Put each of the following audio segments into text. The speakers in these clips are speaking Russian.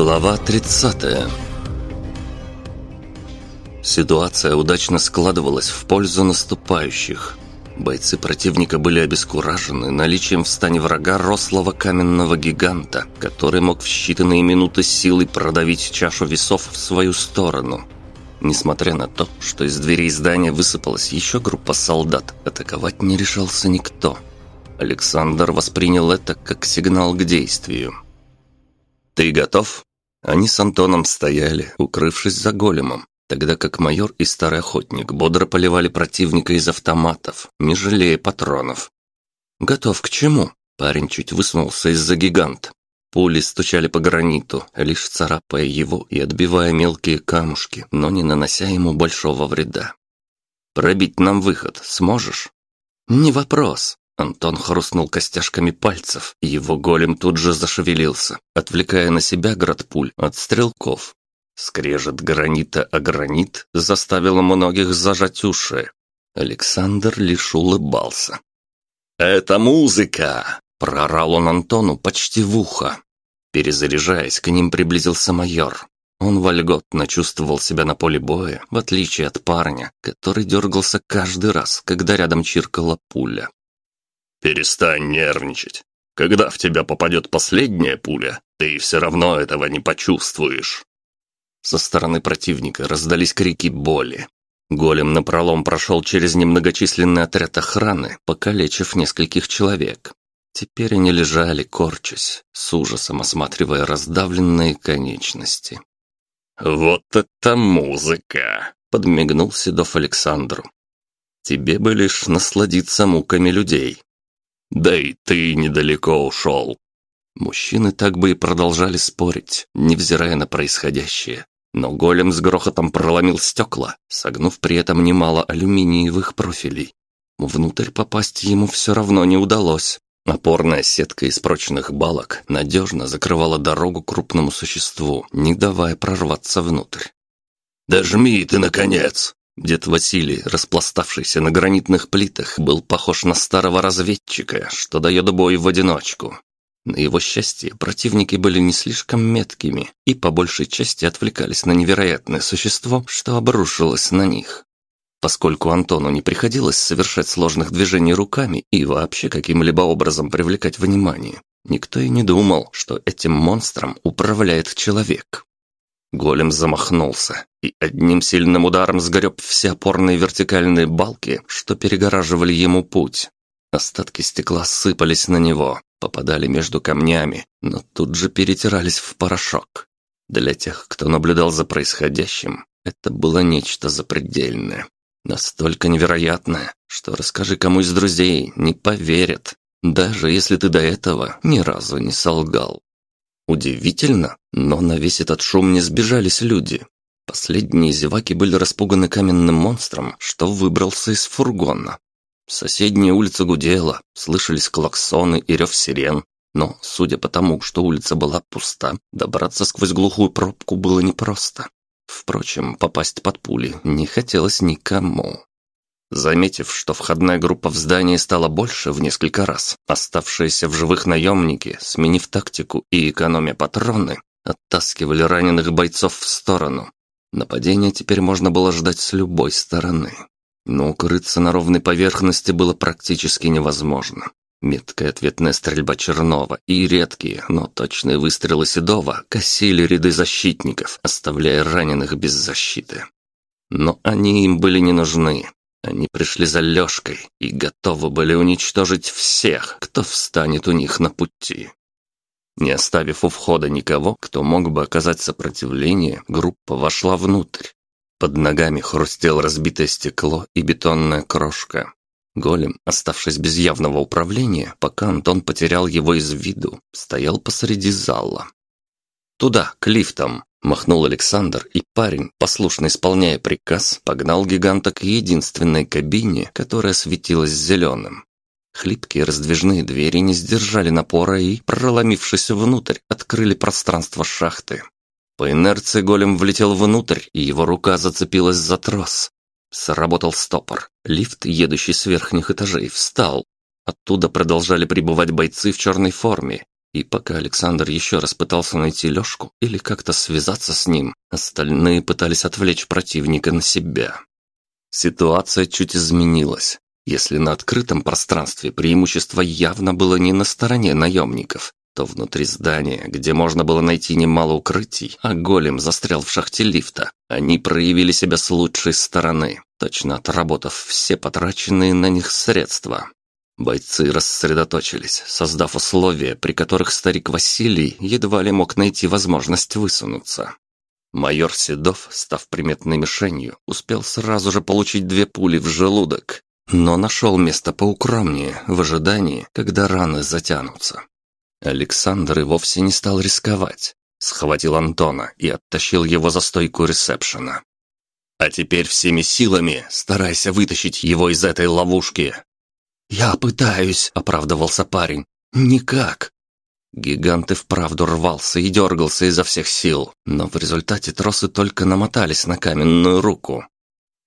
Глава 30 Ситуация удачно складывалась в пользу наступающих. Бойцы противника были обескуражены наличием в стане врага рослого каменного гиганта, который мог в считанные минуты силой продавить чашу весов в свою сторону. Несмотря на то, что из дверей здания высыпалась еще группа солдат, атаковать не решался никто. Александр воспринял это как сигнал к действию. «Ты готов?» Они с Антоном стояли, укрывшись за големом, тогда как майор и старый охотник бодро поливали противника из автоматов, не жалея патронов. «Готов к чему?» Парень чуть высунулся из-за гиганта. Пули стучали по граниту, лишь царапая его и отбивая мелкие камушки, но не нанося ему большого вреда. «Пробить нам выход сможешь?» «Не вопрос», Антон хрустнул костяшками пальцев, и его голем тут же зашевелился, отвлекая на себя град пуль от стрелков. Скрежет гранита о гранит заставил многих зажать уши. Александр лишь улыбался. «Это музыка!» – прорал он Антону почти в ухо. Перезаряжаясь, к ним приблизился майор. Он вольготно чувствовал себя на поле боя, в отличие от парня, который дергался каждый раз, когда рядом чиркала пуля. «Перестань нервничать. Когда в тебя попадет последняя пуля, ты все равно этого не почувствуешь». Со стороны противника раздались крики боли. Голем напролом прошел через немногочисленный отряд охраны, покалечив нескольких человек. Теперь они лежали, корчась, с ужасом осматривая раздавленные конечности. «Вот это музыка!» — подмигнул Седов Александру. «Тебе бы лишь насладиться муками людей, да и ты недалеко ушел. Мужчины так бы и продолжали спорить, невзирая на происходящее. Но голем с грохотом проломил стекла, согнув при этом немало алюминиевых профилей. Внутрь попасть ему все равно не удалось. Опорная сетка из прочных балок надежно закрывала дорогу крупному существу, не давая прорваться внутрь. «Дожми ты, наконец!» Дед Василий, распластавшийся на гранитных плитах, был похож на старого разведчика, что дает бой в одиночку. На его счастье, противники были не слишком меткими и по большей части отвлекались на невероятное существо, что обрушилось на них. Поскольку Антону не приходилось совершать сложных движений руками и вообще каким-либо образом привлекать внимание, никто и не думал, что этим монстром управляет человек. Голем замахнулся и одним сильным ударом сгреб все опорные вертикальные балки, что перегораживали ему путь. Остатки стекла сыпались на него, попадали между камнями, но тут же перетирались в порошок. Для тех, кто наблюдал за происходящим, это было нечто запредельное. Настолько невероятное, что расскажи кому из друзей, не поверят, даже если ты до этого ни разу не солгал. Удивительно, но на весь этот шум не сбежались люди. Последние зеваки были распуганы каменным монстром, что выбрался из фургона. Соседняя улица гудела, слышались клаксоны и рев сирен. Но, судя по тому, что улица была пуста, добраться сквозь глухую пробку было непросто. Впрочем, попасть под пули не хотелось никому. Заметив, что входная группа в здании стала больше в несколько раз, оставшиеся в живых наемники, сменив тактику и экономя патроны, оттаскивали раненых бойцов в сторону. Нападение теперь можно было ждать с любой стороны. Но укрыться на ровной поверхности было практически невозможно. Меткая ответная стрельба Чернова и редкие, но точные выстрелы Седова косили ряды защитников, оставляя раненых без защиты. Но они им были не нужны. Они пришли за Лёшкой и готовы были уничтожить всех, кто встанет у них на пути. Не оставив у входа никого, кто мог бы оказать сопротивление, группа вошла внутрь. Под ногами хрустело разбитое стекло и бетонная крошка. Голем, оставшись без явного управления, пока Антон потерял его из виду, стоял посреди зала. «Туда, к лифтам!» Махнул Александр, и парень, послушно исполняя приказ, погнал гиганта к единственной кабине, которая светилась зеленым. Хлипкие раздвижные двери не сдержали напора и, проломившись внутрь, открыли пространство шахты. По инерции голем влетел внутрь, и его рука зацепилась за трос. Сработал стопор. Лифт, едущий с верхних этажей, встал. Оттуда продолжали прибывать бойцы в черной форме. И пока Александр еще раз пытался найти Лешку или как-то связаться с ним, остальные пытались отвлечь противника на себя. Ситуация чуть изменилась. Если на открытом пространстве преимущество явно было не на стороне наемников, то внутри здания, где можно было найти немало укрытий, а голем застрял в шахте лифта, они проявили себя с лучшей стороны, точно отработав все потраченные на них средства. Бойцы рассредоточились, создав условия, при которых старик Василий едва ли мог найти возможность высунуться. Майор Седов, став приметной мишенью, успел сразу же получить две пули в желудок, но нашел место поукромнее, в ожидании, когда раны затянутся. Александр и вовсе не стал рисковать. Схватил Антона и оттащил его за стойку ресепшена. «А теперь всеми силами старайся вытащить его из этой ловушки!» «Я пытаюсь», — оправдывался парень. «Никак». Гигант и вправду рвался и дергался изо всех сил, но в результате тросы только намотались на каменную руку.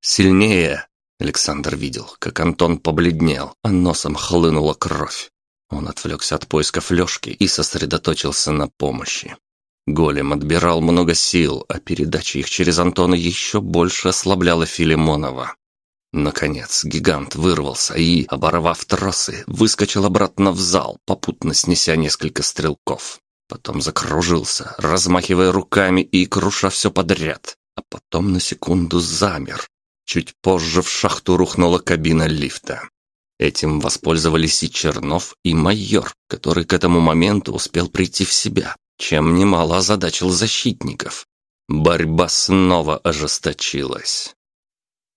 «Сильнее!» Александр видел, как Антон побледнел, а носом хлынула кровь. Он отвлекся от поисков Лёшки и сосредоточился на помощи. Голем отбирал много сил, а передача их через Антона еще больше ослабляла Филимонова. Наконец, гигант вырвался и, оборвав тросы, выскочил обратно в зал, попутно снеся несколько стрелков. Потом закружился, размахивая руками и круша все подряд, а потом на секунду замер. Чуть позже в шахту рухнула кабина лифта. Этим воспользовались и Чернов, и майор, который к этому моменту успел прийти в себя, чем немало озадачил защитников. Борьба снова ожесточилась.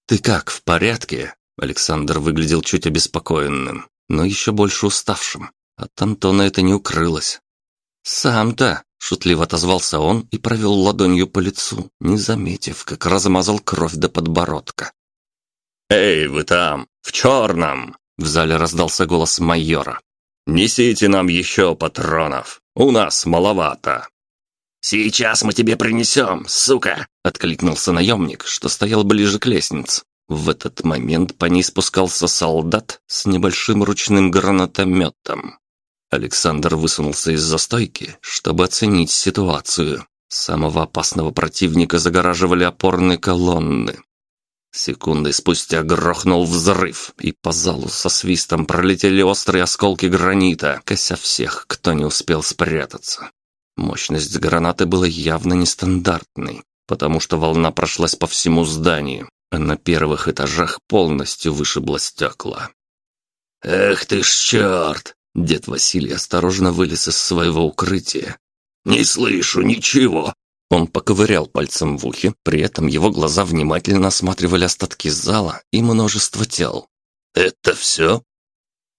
«Ты как, в порядке?» Александр выглядел чуть обеспокоенным, но еще больше уставшим. От Антона это не укрылось. «Сам-то!» — шутливо отозвался он и провел ладонью по лицу, не заметив, как размазал кровь до подбородка. «Эй, вы там, в черном!» В зале раздался голос майора. «Несите нам еще патронов. У нас маловато». «Сейчас мы тебе принесем, сука!» — откликнулся наемник, что стоял ближе к лестнице. В этот момент по ней спускался солдат с небольшим ручным гранатометом. Александр высунулся из застойки, чтобы оценить ситуацию. Самого опасного противника загораживали опорные колонны. Секунды спустя грохнул взрыв, и по залу со свистом пролетели острые осколки гранита, кося всех, кто не успел спрятаться. Мощность гранаты была явно нестандартной, потому что волна прошлась по всему зданию, а на первых этажах полностью вышибла стекла. «Эх ты ж черт!» Дед Василий осторожно вылез из своего укрытия. «Не слышу ничего. Он поковырял пальцем в ухе, при этом его глаза внимательно осматривали остатки зала и множество тел. «Это все?»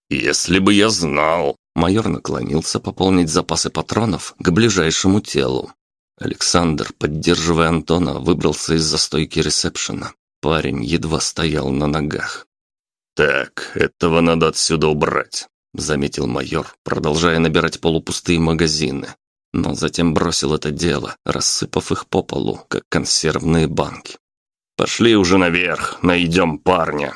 «Если бы я знал!» Майор наклонился пополнить запасы патронов к ближайшему телу. Александр, поддерживая Антона, выбрался из застойки ресепшена. Парень едва стоял на ногах. «Так, этого надо отсюда убрать», — заметил майор, продолжая набирать полупустые магазины но затем бросил это дело, рассыпав их по полу, как консервные банки. «Пошли уже наверх, найдем парня».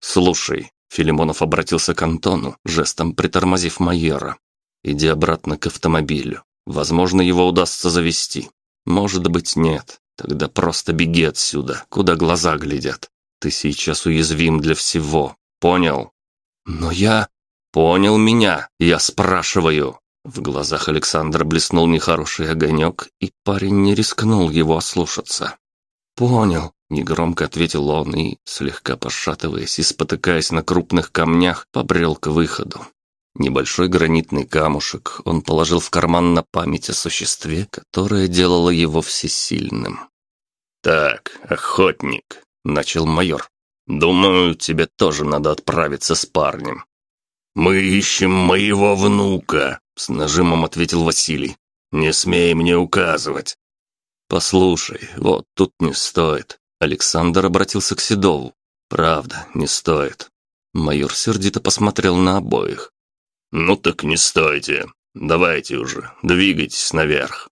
«Слушай», — Филимонов обратился к Антону, жестом притормозив майора. «Иди обратно к автомобилю. Возможно, его удастся завести. Может быть, нет. Тогда просто беги отсюда, куда глаза глядят. Ты сейчас уязвим для всего. Понял?» «Но я...» «Понял меня, я спрашиваю». В глазах Александра блеснул нехороший огонек, и парень не рискнул его ослушаться. «Понял», — негромко ответил он и, слегка пошатываясь и спотыкаясь на крупных камнях, побрел к выходу. Небольшой гранитный камушек он положил в карман на память о существе, которое делало его всесильным. «Так, охотник», — начал майор. «Думаю, тебе тоже надо отправиться с парнем». «Мы ищем моего внука», с нажимом ответил Василий. «Не смей мне указывать». «Послушай, вот тут не стоит». Александр обратился к Седову. «Правда, не стоит». Майор сердито посмотрел на обоих. «Ну так не стойте. Давайте уже, двигайтесь наверх».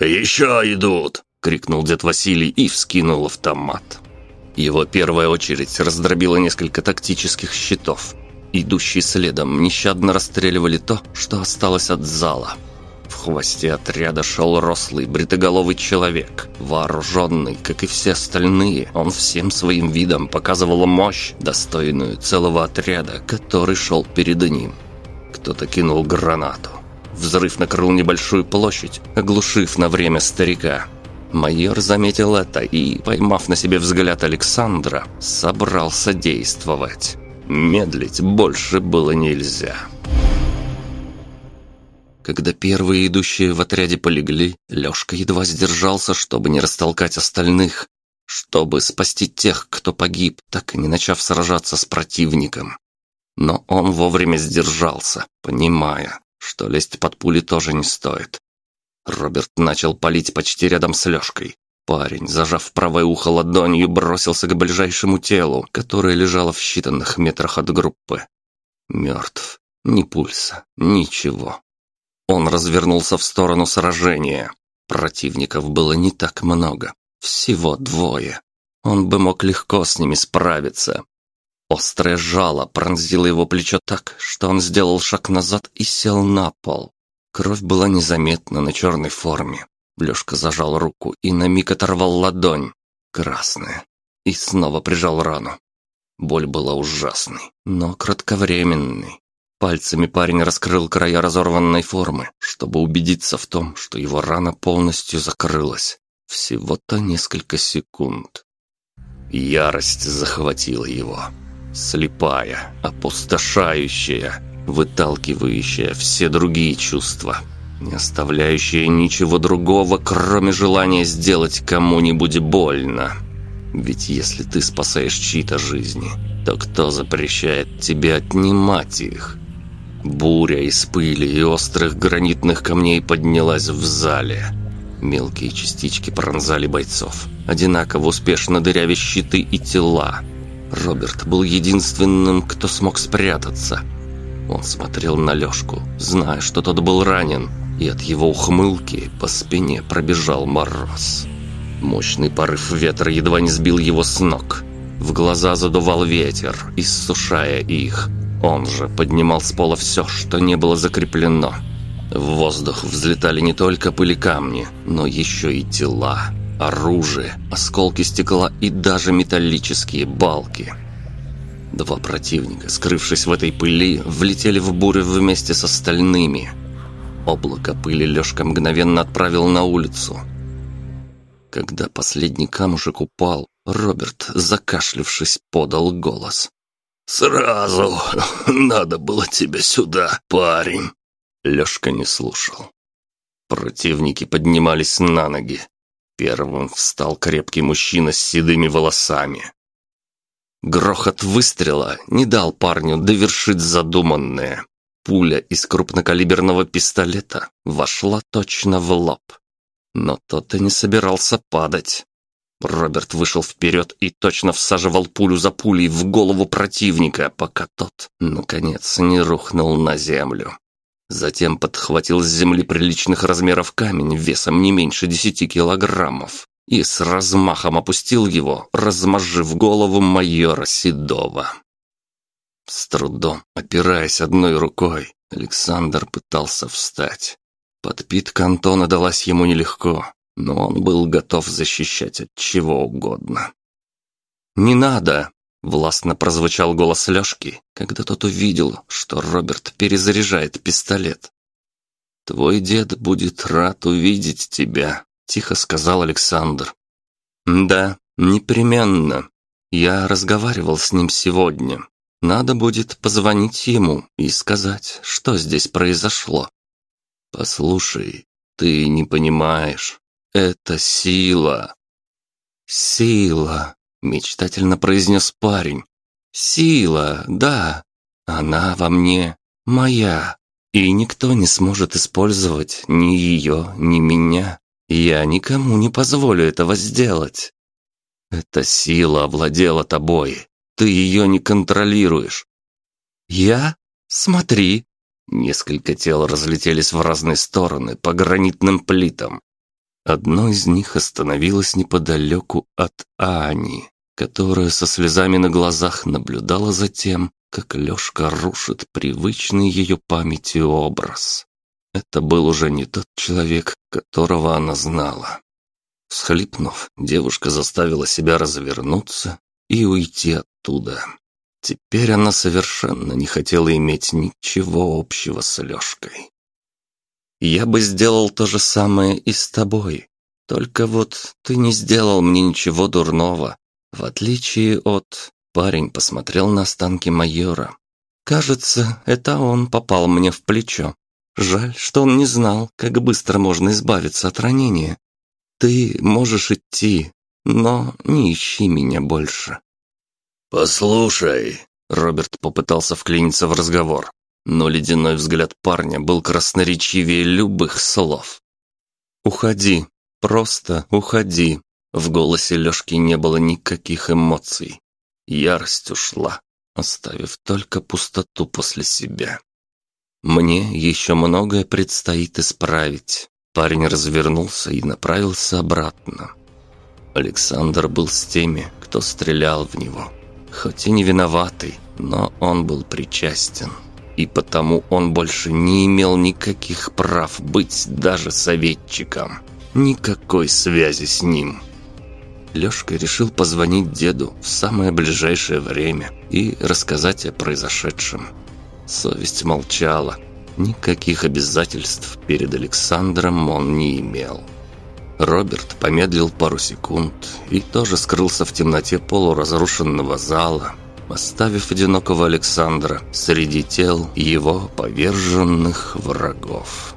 «Еще идут!» — крикнул дед Василий и вскинул автомат. Его первая очередь раздробила несколько тактических щитов. идущие следом, нещадно расстреливали то, что осталось от зала. В хвосте отряда шел рослый, бритоголовый человек. Вооруженный, как и все остальные, он всем своим видом показывал мощь, достойную целого отряда, который шел перед ним. Кто-то кинул гранату. Взрыв накрыл небольшую площадь, оглушив на время старика. Майор заметил это и, поймав на себе взгляд Александра, собрался действовать. Медлить больше было нельзя. Когда первые идущие в отряде полегли, Лёшка едва сдержался, чтобы не растолкать остальных, чтобы спасти тех, кто погиб, так и не начав сражаться с противником. Но он вовремя сдержался, понимая, что лезть под пули тоже не стоит. Роберт начал палить почти рядом с Лёшкой. Парень, зажав правое ухо ладонью, бросился к ближайшему телу, которое лежало в считанных метрах от группы. Мертв. Ни пульса, ничего. Он развернулся в сторону сражения. Противников было не так много. Всего двое. Он бы мог легко с ними справиться. Острое жало пронзило его плечо так, что он сделал шаг назад и сел на пол. Кровь была незаметна на черной форме. Лёшка зажал руку и на миг оторвал ладонь. Красная. И снова прижал рану. Боль была ужасной, но кратковременной. Пальцами парень раскрыл края разорванной формы, чтобы убедиться в том, что его рана полностью закрылась. Всего-то несколько секунд. Ярость захватила его. Слепая, опустошающая, выталкивающая все другие чувства, не оставляющая ничего другого, кроме желания сделать кому-нибудь больно. Ведь если ты спасаешь чьи-то жизни, то кто запрещает тебе отнимать их? Буря из пыли и острых гранитных камней поднялась в зале. Мелкие частички пронзали бойцов, одинаково успешно дырявя щиты и тела. Роберт был единственным, кто смог спрятаться – он смотрел на Лёшку, зная, что тот был ранен, и от его ухмылки по спине пробежал мороз. Мощный порыв ветра едва не сбил его с ног. В глаза задувал ветер, иссушая их. Он же поднимал с пола все, что не было закреплено. В воздух взлетали не только пыли камни, но еще и тела, оружие, осколки стекла и даже металлические балки – Два противника, скрывшись в этой пыли, влетели в бурю вместе с остальными. Облако пыли Лёшка мгновенно отправил на улицу. Когда последний камушек упал, Роберт, закашлившись, подал голос. «Сразу надо было тебя сюда, парень!» Лёшка не слушал. Противники поднимались на ноги. Первым встал крепкий мужчина с седыми волосами. Грохот выстрела не дал парню довершить задуманное. Пуля из крупнокалиберного пистолета вошла точно в лоб. Но тот и не собирался падать. Роберт вышел вперед и точно всаживал пулю за пулей в голову противника, пока тот, наконец, не рухнул на землю. Затем подхватил с земли приличных размеров камень весом не меньше десяти килограммов и с размахом опустил его, размозжив голову майора Седова. С трудом, опираясь одной рукой, Александр пытался встать. Подпитка Антона далась ему нелегко, но он был готов защищать от чего угодно. «Не надо!» — властно прозвучал голос Лёшки, когда тот увидел, что Роберт перезаряжает пистолет. «Твой дед будет рад увидеть тебя», тихо сказал Александр. «Да, непременно. Я разговаривал с ним сегодня. Надо будет позвонить ему и сказать, что здесь произошло. Послушай, ты не понимаешь. Это сила». «Сила», — мечтательно произнес парень. «Сила, да. Она во мне моя, и никто не сможет использовать ни ее, ни меня. Я никому не позволю этого сделать. Эта сила овладела тобой. Ты ее не контролируешь. Я? Смотри. Несколько тел разлетелись в разные стороны по гранитным плитам. Одно из них остановилось неподалеку от Ани, которая со слезами на глазах наблюдала за тем, как Лёшка рушит привычный ее памяти образ. Это был уже не тот человек, которого она знала. Схлипнув, девушка заставила себя развернуться и уйти оттуда. Теперь она совершенно не хотела иметь ничего общего с Лёшкой. «Я бы сделал то же самое и с тобой. Только вот ты не сделал мне ничего дурного, в отличие от...» Парень посмотрел на останки майора. «Кажется, это он попал мне в плечо. Жаль, что он не знал, как быстро можно избавиться от ранения. Ты можешь идти, но не ищи меня больше». «Послушай», — Роберт попытался вклиниться в разговор, но ледяной взгляд парня был красноречивее любых слов. «Уходи, просто уходи». В голосе Лёшки не было никаких эмоций. Ярость ушла, оставив только пустоту после себя. Мне еще многое предстоит исправить. Парень развернулся и направился обратно. Александр был с теми, кто стрелял в него. Хоть и не виноватый, но он был причастен. И потому он больше не имел никаких прав быть даже советчиком. Никакой связи с ним. Лёшка решил позвонить деду в самое ближайшее время и рассказать о произошедшем. Совесть молчала. Никаких обязательств перед Александром он не имел. Роберт помедлил пару секунд и тоже скрылся в темноте полуразрушенного зала, оставив одинокого Александра среди тел его поверженных врагов.